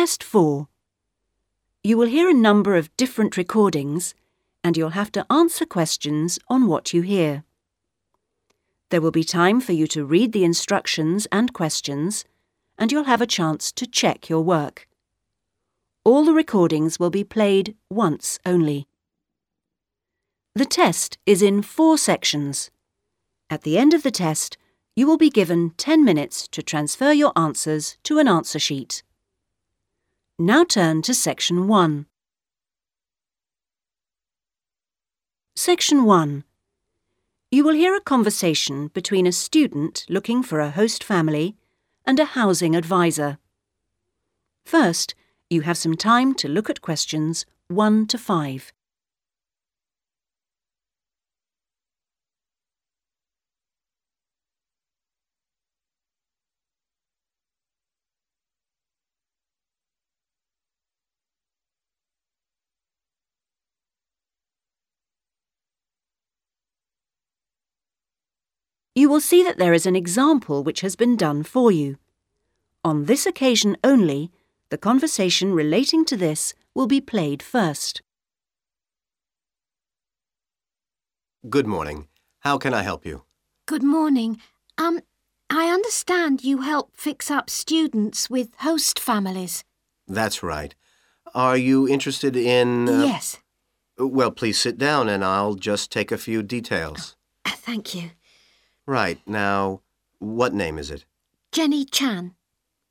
Test 4. You will hear a number of different recordings and you'll have to answer questions on what you hear. There will be time for you to read the instructions and questions and you'll have a chance to check your work. All the recordings will be played once only. The test is in four sections. At the end of the test, you will be given 10 minutes to transfer your answers to an answer sheet. Now turn to Section 1. Section 1. You will hear a conversation between a student looking for a host family and a housing advisor. First, you have some time to look at questions 1 to 5. You will see that there is an example which has been done for you. On this occasion only, the conversation relating to this will be played first. Good morning. How can I help you? Good morning. Um, I understand you help fix up students with host families. That's right. Are you interested in... uh, Yes, Well, please sit down and I'll just take a few details. uh, thank you. Right, now, what name is it? Jenny Chan.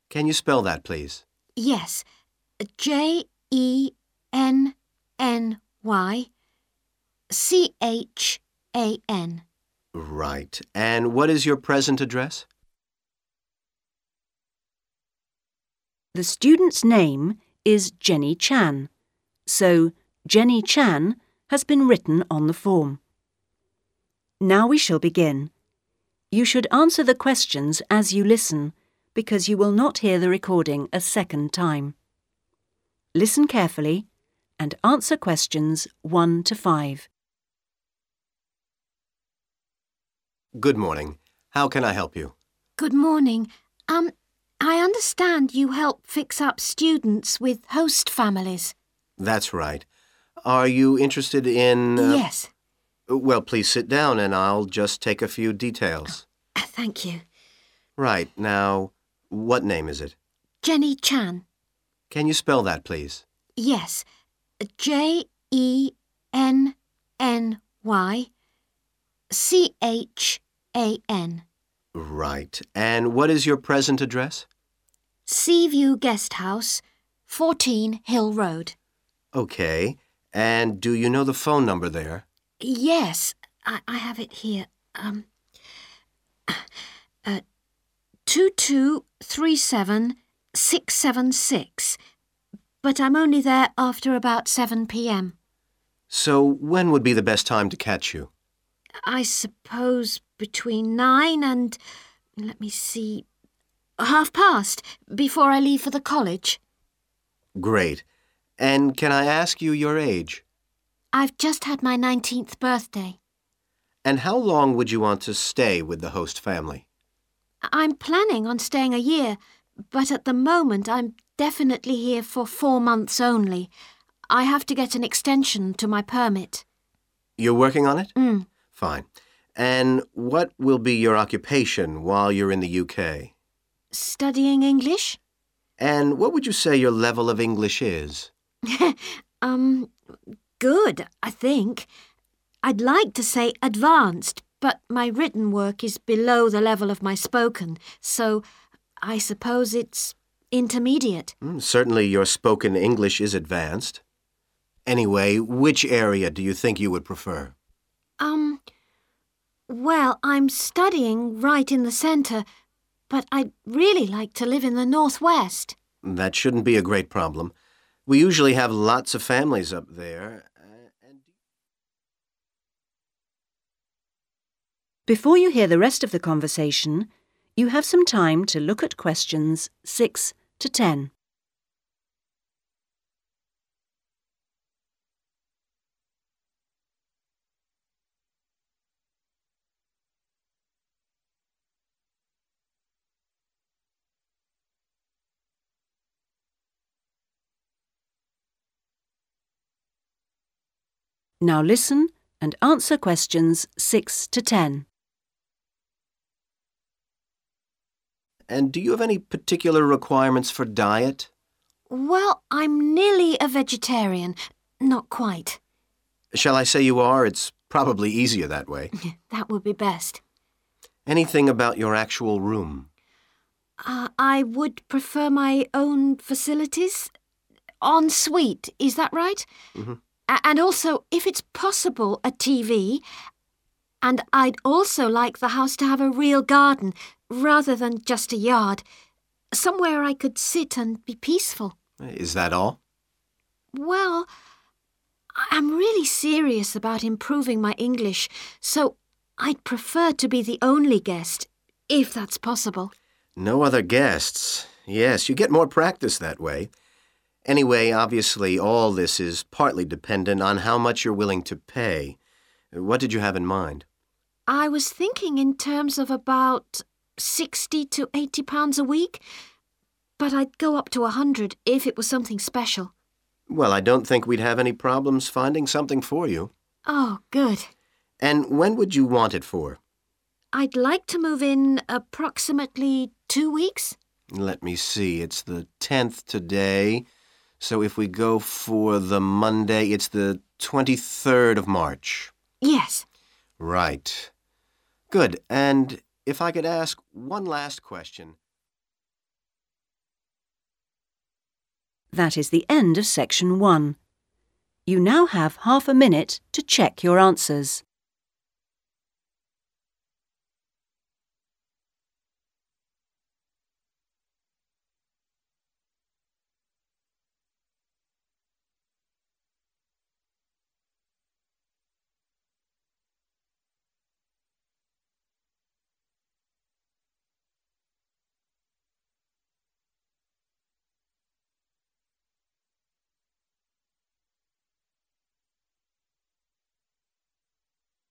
Can you spell that, please? Yes, J E N N Y C H A N. Right. And what is your present address? The student's name is Jenny Chan, so Jenny Chan has been written on the form. Now we shall begin. You should answer the questions as you listen because you will not hear the recording a second time. Listen carefully and answer questions 1 to 5. Good morning. How can I help you? Good morning. Um, I understand you help fix up students with host families. That's right. Are you interested in... uh, Yes, Well, please sit down and I'll just take a few details. uh, thank you. Right, now, what name is it? Jenny Chan. Can you spell that, please? Yes, J E N N Y C H A N. Right. And what is your present address? Seaview Guest House, 14 Hill Road. Okay. And do you know the phone number there? Yes, I, I have it here. Um, uh, 2237676. But I'm only there after about 7 p.m. So, when would be the best time to catch you? I suppose between 9 and, let me see, half past before I leave for the college. Great. And can I ask you your age? I've just had my 19th birthday. And how long would you want to stay with the host family? I'm planning on staying a year, but at the moment I'm definitely here for four months only. I have to get an extension to my permit. You're working on it? Mm. Fine. And what will be your occupation while you're in the UK? Studying English? And what would you say your level of English is? Um, good, I think. I'd like to say advanced, but my written work is below the level of my spoken, so I suppose it's intermediate. Hmm, Certainly your spoken English is advanced. Anyway, which area do you think you would prefer? Um, well, I'm studying right in the centre, but I'd really like to live in the northwest. That shouldn't be a great problem. We usually have lots of families up there. uh, Before you hear the rest of the conversation, you have some time to look at questions 6 to 10. Now listen and answer questions 6 to 10. And do you have any particular requirements for diet? Well, I'm nearly a vegetarian. Not quite. Shall I say you are? It's probably easier that way. That would be best. Anything about your actual room? Uh, I would prefer my own facilities. En suite, is that right? Mhm. A- and also, if it's possible, a TV. And I'd also like the house to have a real garden rather than just a yard. Somewhere I could sit and be peaceful. Is that all? Well, I'm really serious about improving my English, so I'd prefer to be the only guest, if that's possible. No other guests. Yes, you get more practice that way. Anyway, obviously, all this is partly dependent on how much you're willing to pay. What did you have in mind? I was thinking in terms of about 60 to 80 pounds a week, but I'd go up to a 100 if it was something special. Well, I don't think we'd have any problems finding something for you. Oh, good. And when would you want it for? I'd like to move in approximately two weeks. Let me see. It's the 10th today. So if we go for the Monday, it's the 23rd of March. Yes. Right. Good. And if I could ask one last question. That is the end of section 1. You now have half a minute to check your answers.